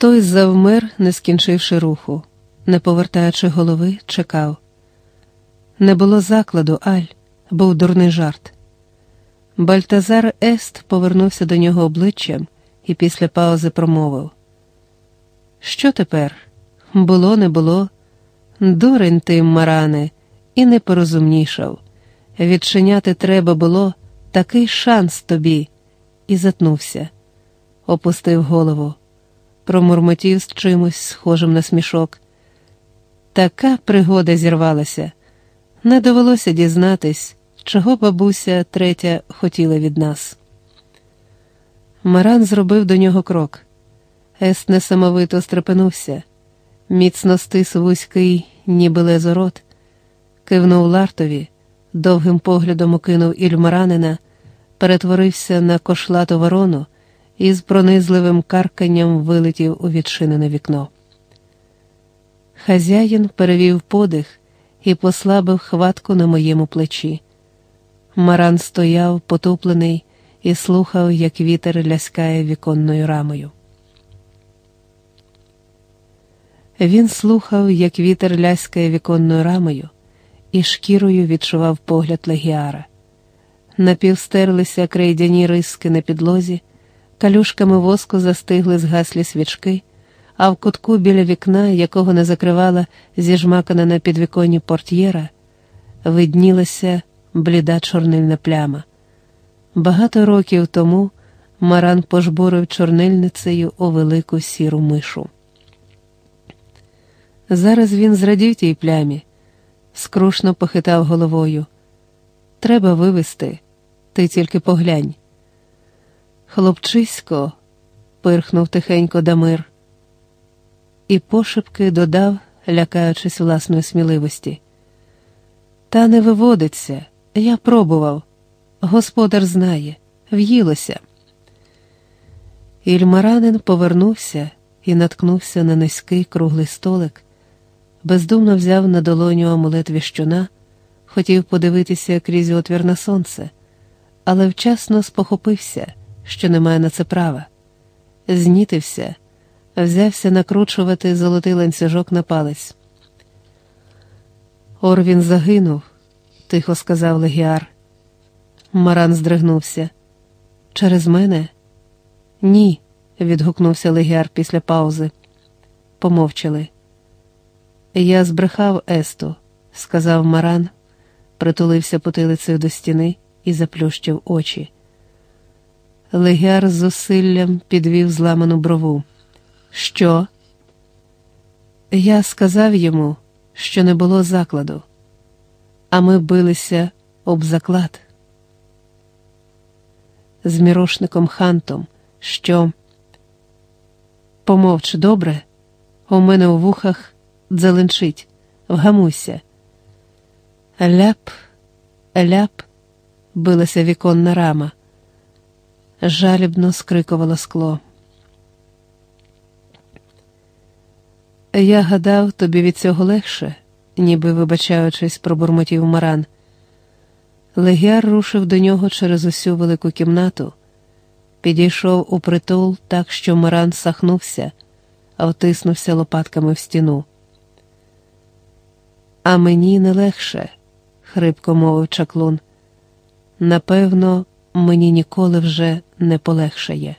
Той завмер, не скінчивши руху, не повертаючи голови, чекав. Не було закладу, Аль, був дурний жарт. Бальтазар Ест повернувся до нього обличчям і після паузи промовив: Що тепер? Було, не було. Дурень ти, Маране, і не порозумнішав. Відчиняти треба було такий шанс тобі, і затнувся, опустив голову, промурмотів з чимось схожим на смішок. Така пригода зірвалася. Не довелося дізнатись, чого бабуся третя хотіла від нас. Маран зробив до нього крок. Ест несамовито стрепенувся, міцно стис вузький, ніби лезорот, кивнув лартові, довгим поглядом окинув ільмаранина, перетворився на кошлату ворону і з пронизливим карканням вилетів у відчинене вікно. Хазяїн перевів подих і послабив хватку на моєму плечі. Маран стояв, потуплений, і слухав, як вітер ляскає віконною рамою. Він слухав, як вітер ляскає віконною рамою, і шкірою відчував погляд легіара. Напівстерлися крейдяні риски на підлозі, калюшками воску застигли згаслі свічки а в кутку біля вікна, якого не закривала зіжмакана на підвіконні портьєра, виднілася бліда чорнильна пляма. Багато років тому Маран пожбурив чорнильницею у велику сіру мишу. Зараз він зрадів тій плямі, скрушно похитав головою. Треба вивести, ти тільки поглянь. Хлопчисько, пирхнув тихенько Дамир і пошепки додав, лякаючись власної сміливості. Та не виводиться, я пробував. Господар знає, в'їлося. Ільмаранин повернувся і наткнувся на низький круглий столик, бездумно взяв на долоню амулет віщуна, хотів подивитися крізь отвір на сонце, але вчасно спохопився, що немає на це права, знітився взявся накручувати золотий ланцюжок на палець. Орвін загинув, тихо сказав Легіар. Марран здригнувся. Через мене? Ні, відгукнувся Легіар після паузи. Помовчали. Я збрехав Есту, сказав Марран, притулився потилицею до стіни і заплющив очі. Легіар з зусиллям підвів зламану брову. Що? Я сказав йому, що не було закладу, а ми билися об заклад з мірошником Хантом, що помовч добре, у мене у вухах дзеленчить, вгамуйся. Ляп, ляп, билася віконна рама, жалібно скрикувало скло. Я гадав, тобі від цього легше, ніби вибачаючись, пробурмотів Маран. Легіар рушив до нього через усю велику кімнату, підійшов у притул так, що Маран сахнувся, а втиснувся лопатками в стіну. А мені не легше, хрипко мовив чаклун. Напевно, мені ніколи вже не полегшає.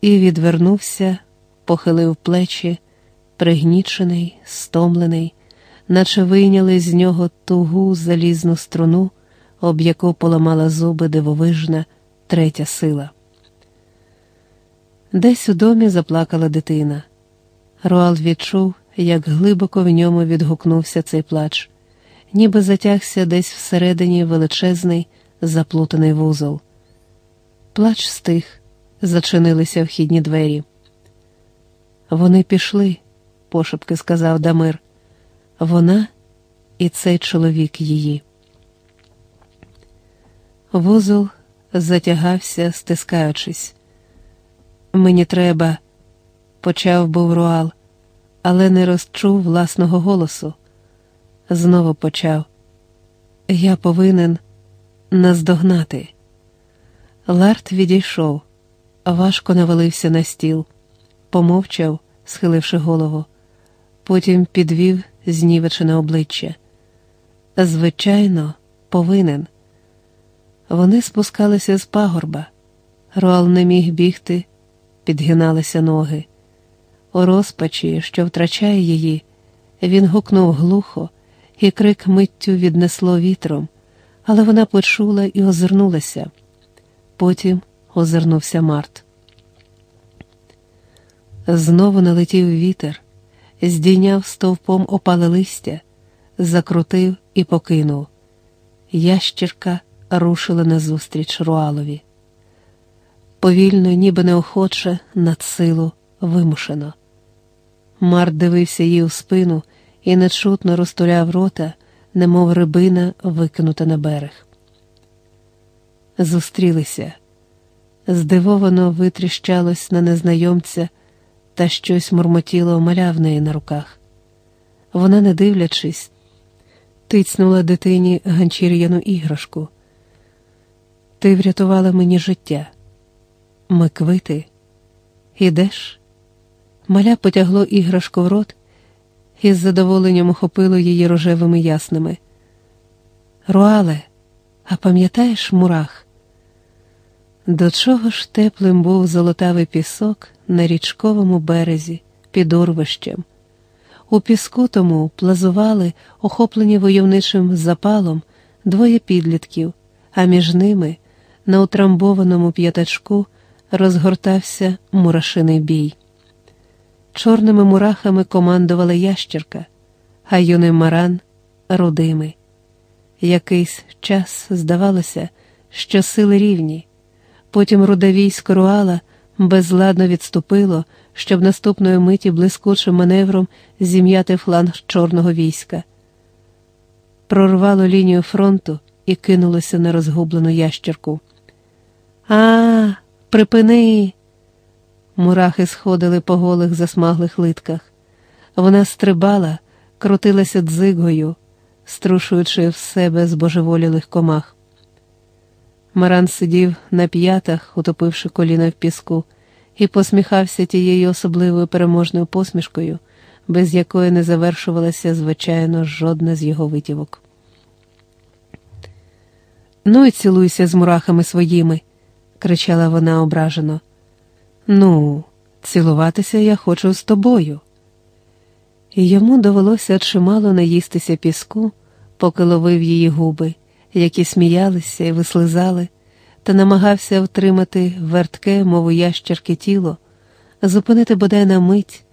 І відвернувся, похилив плечі пригнічений, стомлений, наче вийняли з нього тугу залізну струну, об яку поламала зуби дивовижна третя сила. Десь у домі заплакала дитина. Руал відчув, як глибоко в ньому відгукнувся цей плач, ніби затягся десь всередині величезний заплутаний вузол. Плач стих, зачинилися вхідні двері. Вони пішли пошепки сказав Дамир. Вона і цей чоловік її. Вузол затягався, стискаючись. Мені треба, почав був руал, але не розчув власного голосу. Знову почав. Я повинен наздогнати. Ларт відійшов, важко навалився на стіл, помовчав, схиливши голову, потім підвів знівечене обличчя. Звичайно, повинен. Вони спускалися з пагорба. Руал не міг бігти, підгиналися ноги. У розпачі, що втрачає її, він гукнув глухо, і крик миттю віднесло вітром, але вона почула і озирнулася. Потім озирнувся Март. Знову налетів вітер, здійняв стовпом опале листя, закрутив і покинув. Ящірка рушила назустріч руалові. Повільно, ніби неохоче, над силу вимушено. Март дивився їй у спину і нечутно розтуляв рота, немов рибина, викинута на берег. Зустрілися. Здивовано витріщалось на незнайомця та щось мурмотіло маля в неї на руках. Вона, не дивлячись, тицнула дитині ганчір'яну іграшку. Ти врятувала мені життя. Миквити, ідеш? Маля потягло іграшку в рот і з задоволенням охопило її рожевими ясними. Руале, а пам'ятаєш мурах? До чого ж теплим був золотавий пісок на річковому березі під урвищем? У піску тому плазували, охоплені войовничим запалом, двоє підлітків, а між ними, на утрамбованому п'ятачку, розгортався мурашиний бій. Чорними мурахами командувала ящерка, а юний маран рудими. Якийсь час здавалося, що сили рівні. Потім руде військо руала безладно відступило, щоб наступної миті блискучим маневром зім'яти фланг чорного війська. Прорвало лінію фронту і кинулося на розгублену ящерку. А, припини! Мурахи сходили по голих засмаглих литках. Вона стрибала, крутилася дзигою, струшуючи в себе збожеволілих комах. Маран сидів на п'ятах, утопивши коліна в піску, і посміхався тією особливою переможною посмішкою, без якої не завершувалася, звичайно, жодна з його витівок. Ну і цілуйся з мурахами своїми, кричала вона ображено. Ну, цілуватися я хочу з тобою. І йому довелося чимало наїстися піску, поки ловив її губи які сміялися і вислизали, та намагався втримати вертке, мову ящерки тіло, зупинити бодай на мить,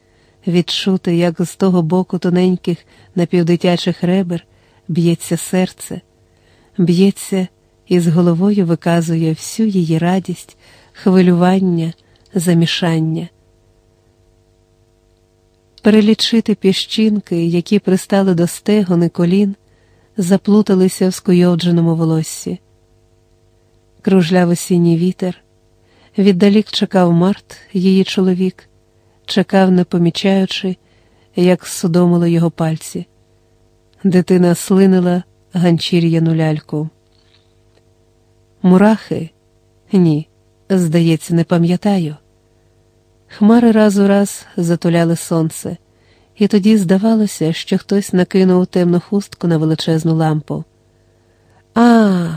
відчути, як з того боку тоненьких напівдитячих ребер б'ється серце, б'ється і з головою виказує всю її радість, хвилювання, замішання. Перелічити піщинки, які пристали до стегон і колін заплуталися в скуйовдженому волоссі. Кружляв осінній вітер, віддалік чекав Март, її чоловік, чекав, не помічаючи, як судомило його пальці. Дитина слинила ганчір'яну ляльку. Мурахи? Ні, здається, не пам'ятаю. Хмари раз у раз затуляли сонце і тоді здавалося, що хтось накинув темну хустку на величезну лампу. А,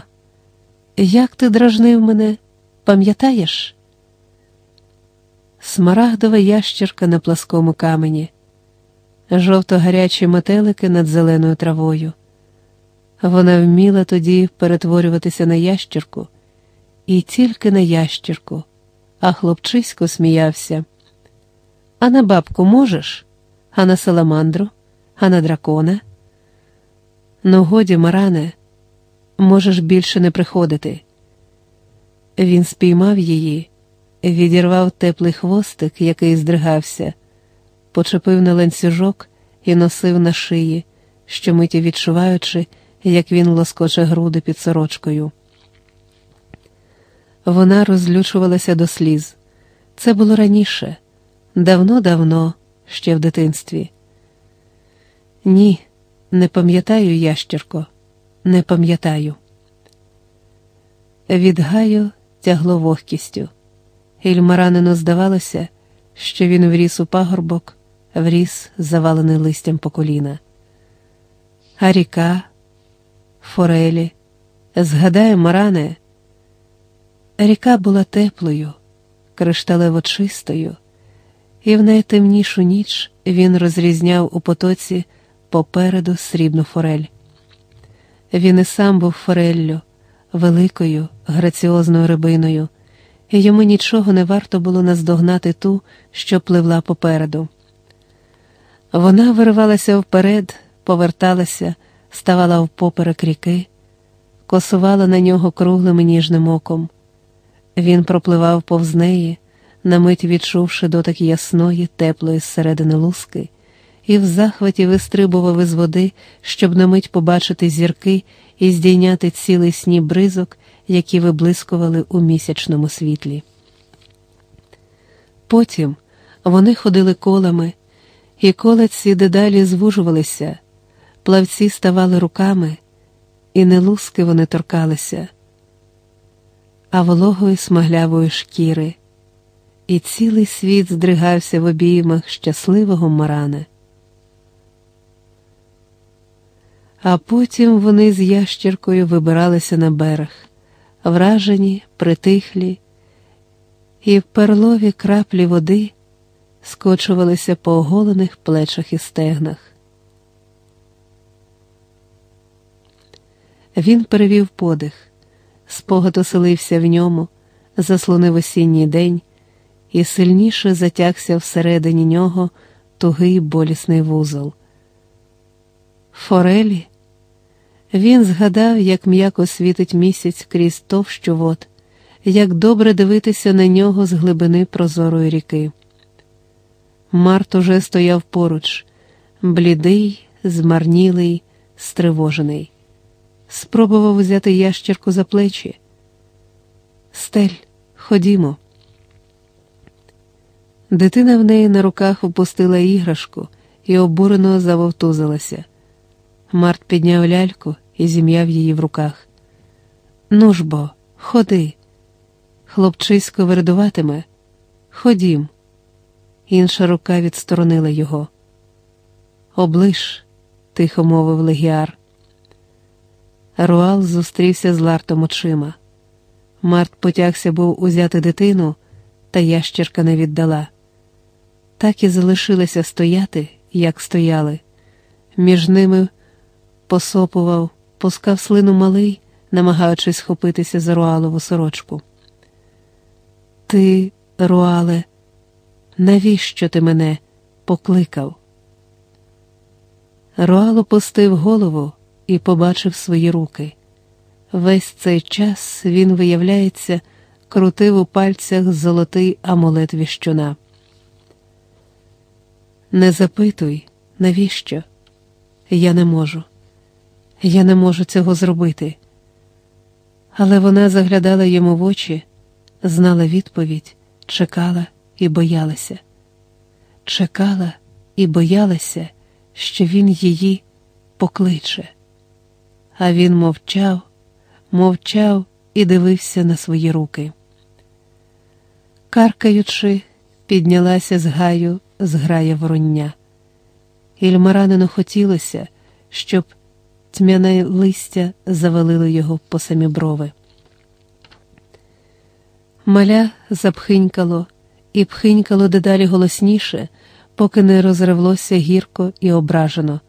як ти дражнив мене, пам'ятаєш? Смарагдова ящерка на пласкому камені, жовто-гарячі метелики над зеленою травою. Вона вміла тоді перетворюватися на ящерку, і тільки на ящерку, а хлопчисько сміявся. А на бабку можеш? А на саламандру, а на дракона. Ну, годі, Маране, можеш більше не приходити. Він спіймав її, відірвав теплий хвостик, який здригався, почепив на ланцюжок і носив на шиї, щомиті відчуваючи, як він лоскоче груди під сорочкою. Вона розлючувалася до сліз. Це було раніше, давно-давно, ще в дитинстві. Ні, не пам'ятаю, ящерко, не пам'ятаю. Від гаю тягло вогкістю. Ільмаранину здавалося, що він вріс у пагорбок, вріс, завалений листям по коліна. А ріка, форелі, згадай, Маране, ріка була теплою, кришталево чистою, і в найтемнішу ніч він розрізняв у потоці попереду срібну форель. Він і сам був фореллю, великою, граціозною рибиною, і йому нічого не варто було наздогнати ту, що пливла попереду. Вона виривалася вперед, поверталася, ставала впоперек ріки, косувала на нього круглим і ніжним оком. Він пропливав повз неї, на мить відчувши дотик ясної, теплої зсередини луски, і в захваті вистрибував із води, щоб на мить побачити зірки і здійняти цілий сніп бризок, які виблискували у місячному світлі. Потім вони ходили колами, і колеці дедалі звужувалися, плавці ставали руками, і не луски вони торкалися, а вологої смаглявої шкіри, і цілий світ здригався в обіймах щасливого марана. А потім вони з ящіркою вибиралися на берег, вражені, притихлі, і в перлові краплі води скочувалися по оголених плечах і стегнах. Він перевів подих, спогад оселився в ньому, заслонив осінній день, і сильніше затягся всередині нього тугий болісний вузол. Форелі. Він згадав, як м'яко світить місяць крізь товщу вод, як добре дивитися на нього з глибини прозорої ріки. Март уже стояв поруч, блідий, змарнілий, стривожений. Спробував взяти ящірку за плечі. Стель, ходімо. Дитина в неї на руках опустила іграшку і обурено завовтузилася. Ларт підняв ляльку і зім'яв її в руках. Ну ж бо, ходи. Хлопчисько вередуватиме. Ходім. Інша рука відсторонила його. Облиш, тихо мовив Легіар. Руал зустрівся з Лартом очима. Ларт потягся був узяти дитину, та ящерка не віддала. Так і залишилися стояти, як стояли. Між ними посопував, пускав слину малий, намагаючись схопитися за руалову сорочку. Ти, руале, навіщо ти мене покликав? Руал опустив голову і побачив свої руки. Весь цей час він, виявляється, крутив у пальцях золотий амулет віщуна. Не запитуй, навіщо? Я не можу. Я не можу цього зробити. Але вона заглядала йому в очі, знала відповідь, чекала і боялася. Чекала і боялася, що він її покличе. А він мовчав, мовчав і дивився на свої руки. Каркаючи, піднялася з гаю зграя вороння. Ільмаранину хотілося, щоб тьмяне листя завалило його по самі брови. Маля запхинькало і пхинькало дедалі голосніше, поки не розревлося гірко і ображено,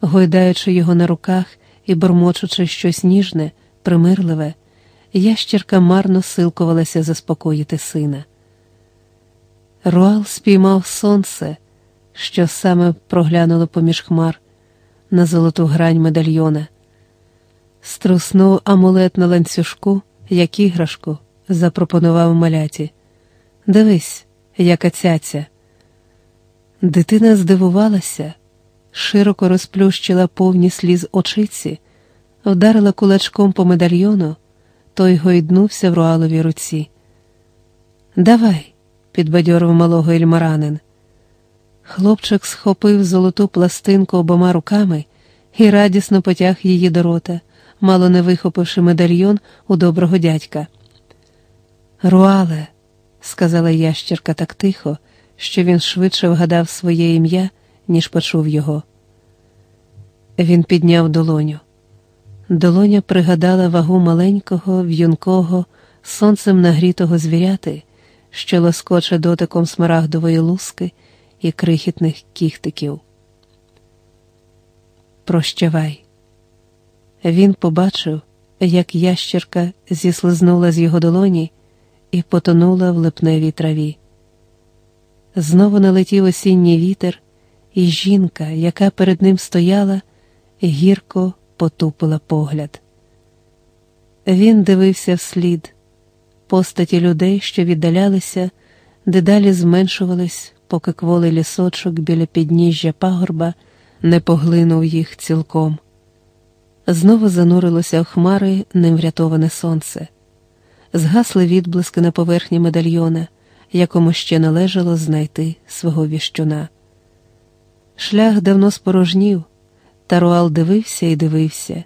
гойдаючи його на руках і бормочучи щось ніжне, примирливе, ящерка марно силкувалася заспокоїти сина. Руал спіймав сонце, що саме проглянуло поміж хмар на золоту грань медальйона, струснув амулет на ланцюжку, як іграшку, запропонував маляті. Дивись, яка цяця. Дитина здивувалася, широко розплющила повні сліз очиці, вдарила кулачком по медальйону, той гойднувся в руаловій руці. Давай, підбадьорив малого ельмаранин. Хлопчик схопив золоту пластинку обома руками і радісно потяг її до рота, мало не вихопивши медальйон у доброго дядька. Руале, сказала ящерка так тихо, що він швидше вгадав своє ім'я, ніж почув його. Він підняв долоню. Долоня пригадала вагу маленького, в'юнкого, сонцем нагрітого звіряти, що лоскоче дотиком смарагдової луски і крихітних кіхтиків. Прощавай. Він побачив, як ящерка зіслизнула з його долоні і потонула в липневій траві. Знову налетів осінній вітер, і жінка, яка перед ним стояла, гірко потупила погляд. Він дивився вслід, постаті людей, що віддалялися, дедалі зменшувались, поки кволий лісочок біля підніжжя пагорба не поглинув їх цілком. Знову занурилося в хмари неврятоване сонце, згасли відблиски на поверхні медальйона, якому ще належало знайти свого віщуна. Шлях давно спорожнів, Таруал дивився і дивився,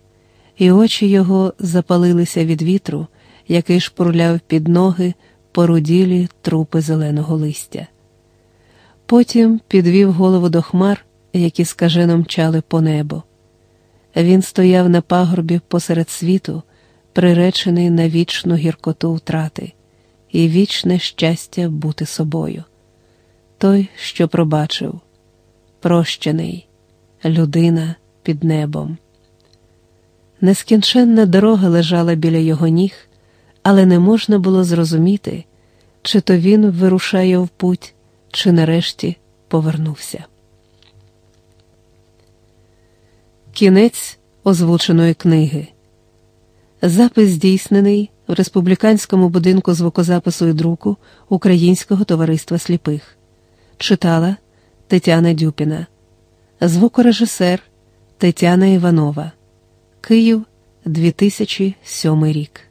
і очі його запалилися від вітру, який шпурляв під ноги поруділі трупи зеленого листя. Потім підвів голову до хмар, які скажено мчали по небу. Він стояв на пагорбі посеред світу, приречений на вічну гіркоту втрати і вічне щастя бути собою. Той, що пробачив, прощений, людина під небом. Нескінченна дорога лежала біля його ніг, але не можна було зрозуміти, чи то він вирушає в путь, чи нарешті повернувся. Кінець озвученої книги. Запис здійснений в республіканському будинку звукозапису і друку Українського товариства сліпих. Читала Тетяна Дюпіна, звукорежисер Тетяна Іванова. Київ 2007 рік.